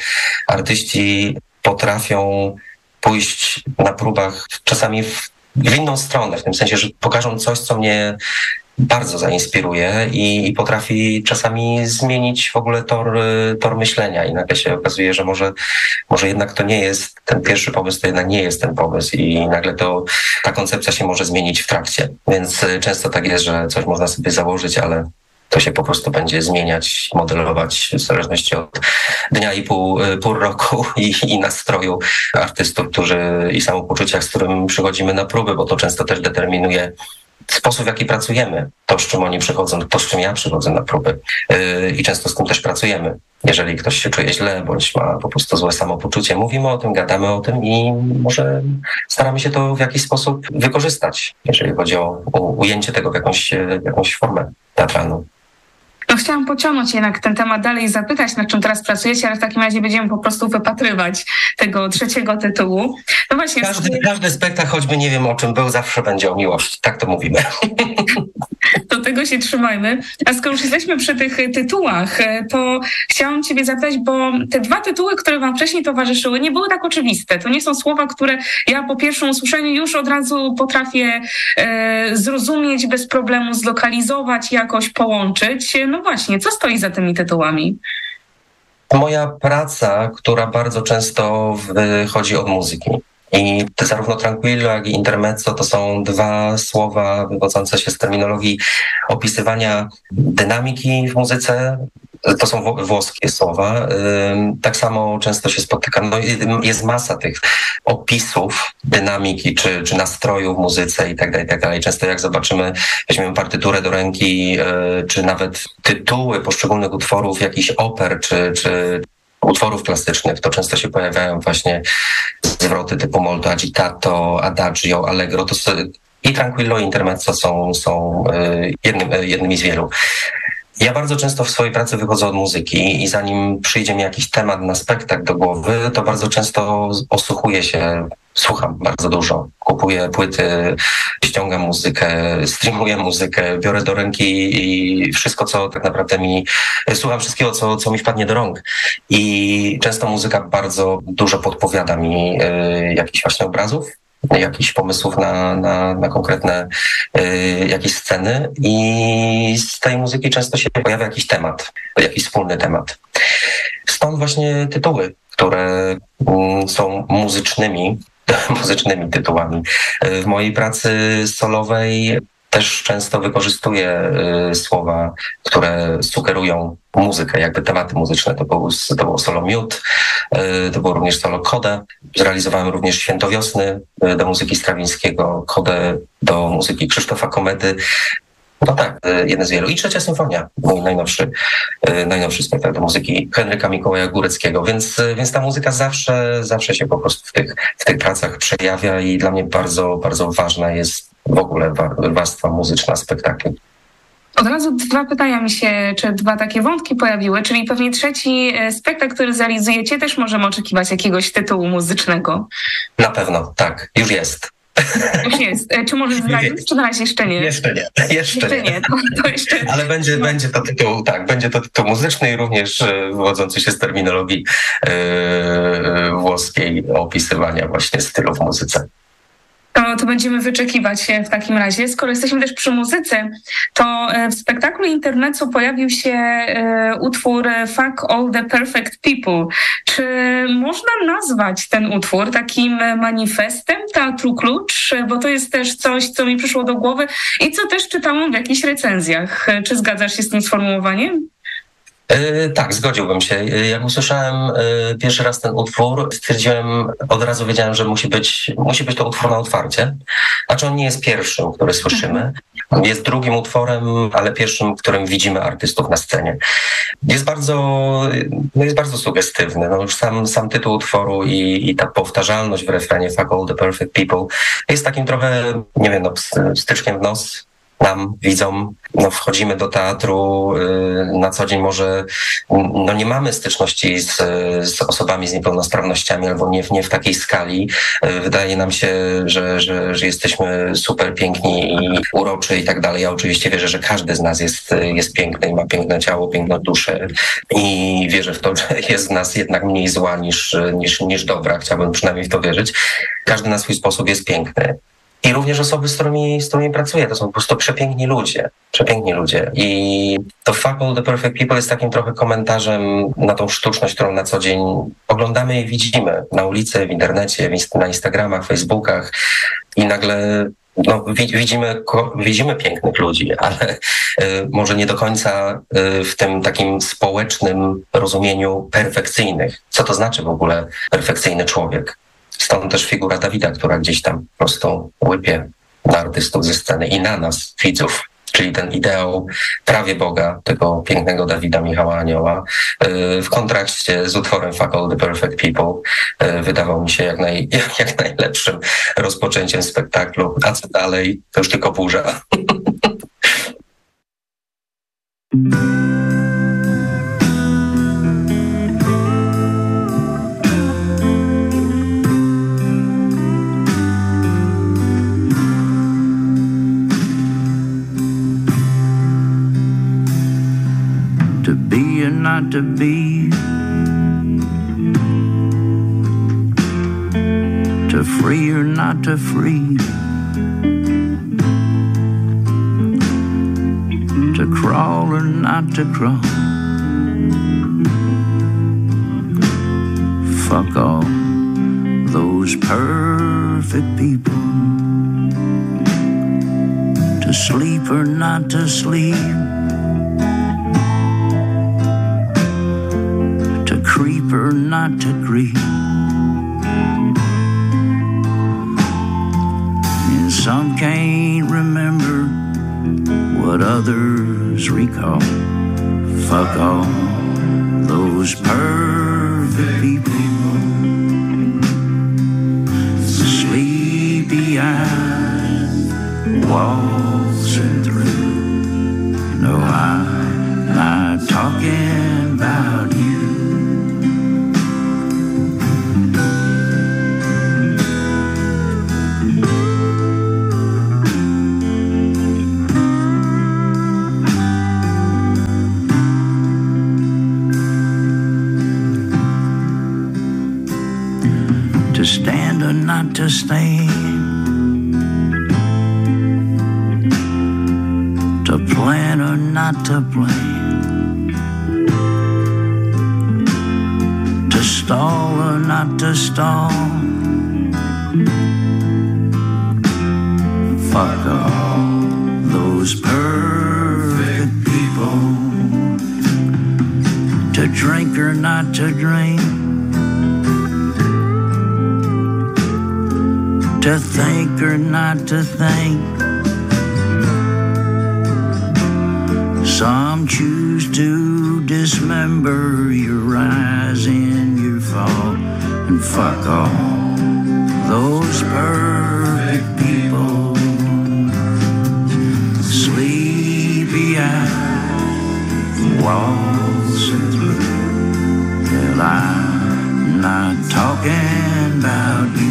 artyści potrafią pójść na próbach czasami w, w inną stronę, w tym sensie, że pokażą coś, co mnie bardzo zainspiruje i, i, potrafi czasami zmienić w ogóle tor, tor myślenia i nagle się okazuje, że może, może jednak to nie jest ten pierwszy pomysł, to jednak nie jest ten pomysł i nagle to ta koncepcja się może zmienić w trakcie. Więc często tak jest, że coś można sobie założyć, ale to się po prostu będzie zmieniać, modelować w zależności od dnia i pół, y, pół roku i, i nastroju artystów, którzy i samopoczucia, z którym przychodzimy na próby, bo to często też determinuje sposób, w jaki pracujemy, to, z czym oni przychodzą, to, z czym ja przychodzę na próby. Yy, I często z tym też pracujemy. Jeżeli ktoś się czuje źle, bądź ma po prostu złe samopoczucie, mówimy o tym, gadamy o tym i może staramy się to w jakiś sposób wykorzystać, jeżeli chodzi o, o ujęcie tego w jakąś, w jakąś formę teatralną. No chciałam pociągnąć jednak ten temat dalej i zapytać, nad czym teraz pracujecie, ale w takim razie będziemy po prostu wypatrywać tego trzeciego tytułu. No właśnie. Każdy, każdy spektakl, choćby nie wiem o czym był, zawsze będzie o miłości. Tak to mówimy. Do tego się trzymajmy. A skoro już jesteśmy przy tych tytułach, to chciałam Ciebie zapytać, bo te dwa tytuły, które Wam wcześniej towarzyszyły, nie były tak oczywiste. To nie są słowa, które ja po pierwszym usłyszeniu już od razu potrafię e, zrozumieć, bez problemu zlokalizować, jakoś połączyć. No no właśnie, co stoi za tymi tytułami? Moja praca, która bardzo często wychodzi od muzyki. I zarówno tranquillo, jak i intermezzo to są dwa słowa wywodzące się z terminologii opisywania dynamiki w muzyce, to są wło- włoskie słowa. Tak samo często się spotyka. No, jest masa tych opisów dynamiki czy, czy nastroju w muzyce i tak dalej, tak dalej. Często jak zobaczymy, weźmiemy partyturę do ręki, y, czy nawet tytuły poszczególnych utworów, jakichś oper, czy, czy utworów klasycznych, to często się pojawiają właśnie zwroty typu molto agitato, adagio, allegro. To I tranquillo intermezzo są, są y, jednym, y, jednymi z wielu. Ja bardzo często w swojej pracy wychodzę od muzyki i zanim przyjdzie mi jakiś temat na spektakl do głowy, to bardzo często osłuchuję się, słucham bardzo dużo. Kupuję płyty, ściągam muzykę, streamuję muzykę, biorę do ręki i wszystko, co tak naprawdę mi, słucham wszystkiego, co, co mi wpadnie do rąk. I często muzyka bardzo dużo podpowiada mi y, jakichś właśnie obrazów, jakichś pomysłów na, na, na konkretne y, jakieś sceny i z tej muzyki często się pojawia jakiś temat, jakiś wspólny temat. Stąd właśnie tytuły, które mm, są muzycznymi, muzycznymi tytułami. Y, W mojej pracy solowej też często wykorzystuję y, słowa, które sugerują muzykę, jakby tematy muzyczne. To był, to solo Miód, y, to było również solo Kodę. Zrealizowałem również Święto Wiosny y, do muzyki Strawińskiego, Kodę do muzyki Krzysztofa Komedy. No tak, jeden z wielu. I Trzecia Symfonia, mój najnowszy, najnowszy spektakl do muzyki Henryka Mikołaja Góreckiego. Więc, więc ta muzyka zawsze, zawsze się po prostu w tych, w tych pracach przejawia i dla mnie bardzo, bardzo ważna jest w ogóle wa- warstwa muzyczna spektakli. Od razu dwa pytania mi się, czy dwa takie wątki pojawiły, czyli pewnie trzeci e, spektakl, który zrealizujecie, też możemy oczekiwać jakiegoś tytułu muzycznego. Na pewno, tak, już jest. Już jest. E, Czy może zdradzić, czy na razie jeszcze nie? Jeszcze nie, jeszcze, Jeszcze nie. To, to jeszcze... Ale będzie, będzie to tytuł, tak, będzie to tytuł muzyczny i również e, wywodzący się z terminologii e, włoskiej opisywania właśnie stylu w muzyce. To, to będziemy wyczekiwać się w takim razie. Skoro jesteśmy też przy muzyce, to e, w spektaklu Intermezzo pojawił się e, utwór e, Fuck All the Perfect People. Czy można nazwać ten utwór takim e, manifestem Teatru Klucz? E, Bo to jest też coś, co mi przyszło do głowy i co też czytałam w jakichś recenzjach. E, Czy zgadzasz się z tym sformułowaniem? E, tak, zgodziłbym się. E, Jak usłyszałem e, pierwszy raz ten utwór, stwierdziłem, od razu wiedziałem, że musi być, musi być to utwór na otwarcie. Znaczy on nie jest pierwszym, który słyszymy. Jest drugim utworem, ale pierwszym, w którym widzimy artystów na scenie. Jest bardzo, no jest bardzo sugestywny. No już sam, sam tytuł utworu i, i ta powtarzalność w refrenie Fuck all the perfect people jest takim trochę, nie wiem, no, styczkiem w nos nam, widzom, no, wchodzimy do teatru y, na co dzień może no, nie mamy styczności z, z osobami z niepełnosprawnościami albo nie, w- nie w takiej skali. Y, Wydaje nam się, że, że, że jesteśmy super piękni i uroczy i tak dalej. Ja oczywiście wierzę, że każdy z nas jest, jest piękny i ma piękne ciało, piękną duszę i wierzę w to, że jest z nas jednak mniej zła niż, niż, niż dobra. Chciałbym przynajmniej w to wierzyć. Każdy na swój sposób jest piękny. I również osoby, z którymi, z którymi pracuję, to są po prostu przepiękni ludzie. Przepiękni ludzie. I to Fuck All The Perfect People jest takim trochę komentarzem na tą sztuczność, którą na co dzień oglądamy i widzimy na ulicy, w internecie, na Instagramach, Facebookach i nagle no, wi- widzimy, widzimy pięknych ludzi, ale y, może nie do końca y, w tym takim społecznym rozumieniu perfekcyjnych. Co to znaczy w ogóle perfekcyjny człowiek? Stąd też figura Dawida, która gdzieś tam po prostu łypie na artystów ze sceny i na nas, widzów. Czyli ten ideał prawie Boga, tego pięknego Dawida Michała Anioła, yy, w kontraście z utworem Fuck All The Perfect People yy, wydawał mi się jak, naj, jak najlepszym rozpoczęciem spektaklu. A co dalej, to już tylko burza. not to be, to free or not to free, to crawl or not to crawl. Fuck all those perfect people. To sleep or not to sleep not to grieve. And some can't remember what others recall. Fuck all those perfect To think or not to think. Some choose to dismember your rise and your fall and fuck all those perfect people. Sleepy eyes waltzing through. Well, I'm not talking about you.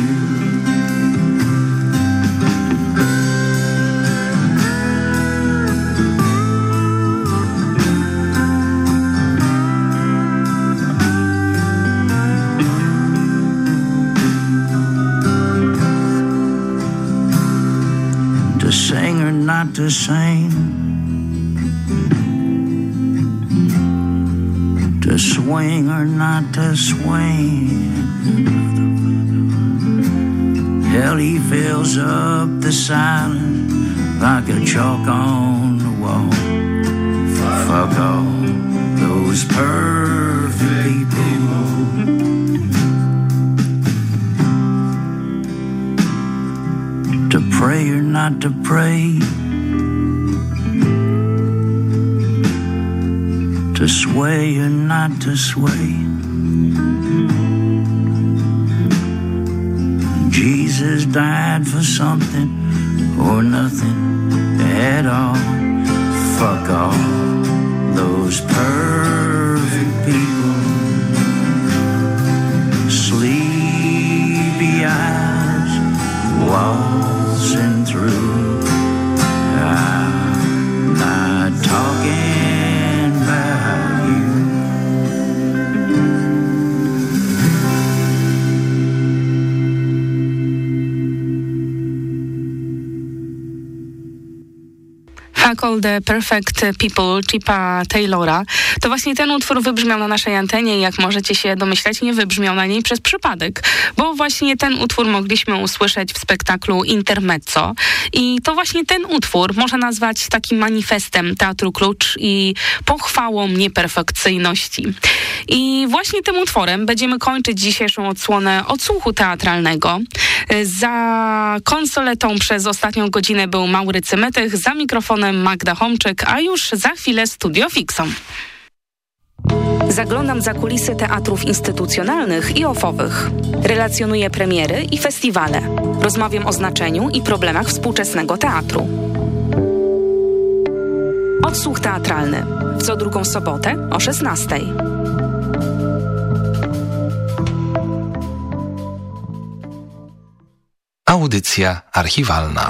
Not to sing, to swing or not to swing. Hell, he fills up the silence like a chalk on the wall. Fuck all those perfect people. to pray or not to pray, to sway or not to sway. Jesus died for something or nothing at all. Fuck all those perfect people. Sleepy eyes, waltzing Fuck All the Perfect People Chipa Taylora. To właśnie ten utwór wybrzmiał na naszej antenie i jak możecie się domyślać, nie wybrzmiał na niej przez przypadek, bo właśnie ten utwór mogliśmy usłyszeć w spektaklu Intermezzo i to właśnie ten utwór można nazwać takim manifestem Teatru Klucz i pochwałą nieperfekcyjności. I właśnie tym utworem będziemy kończyć dzisiejszą odsłonę odsłuchu teatralnego. Za konsoletą przez ostatnią godzinę był Maurycy Metych, za mikrofonem Magda Homczyk, a już za chwilę Studio Fixon. Zaglądam za kulisy teatrów instytucjonalnych i ofowych. Relacjonuję premiery i festiwale. Rozmawiam o znaczeniu i problemach współczesnego teatru. Odsłuch teatralny. W co drugą sobotę o 16. Audycja archiwalna.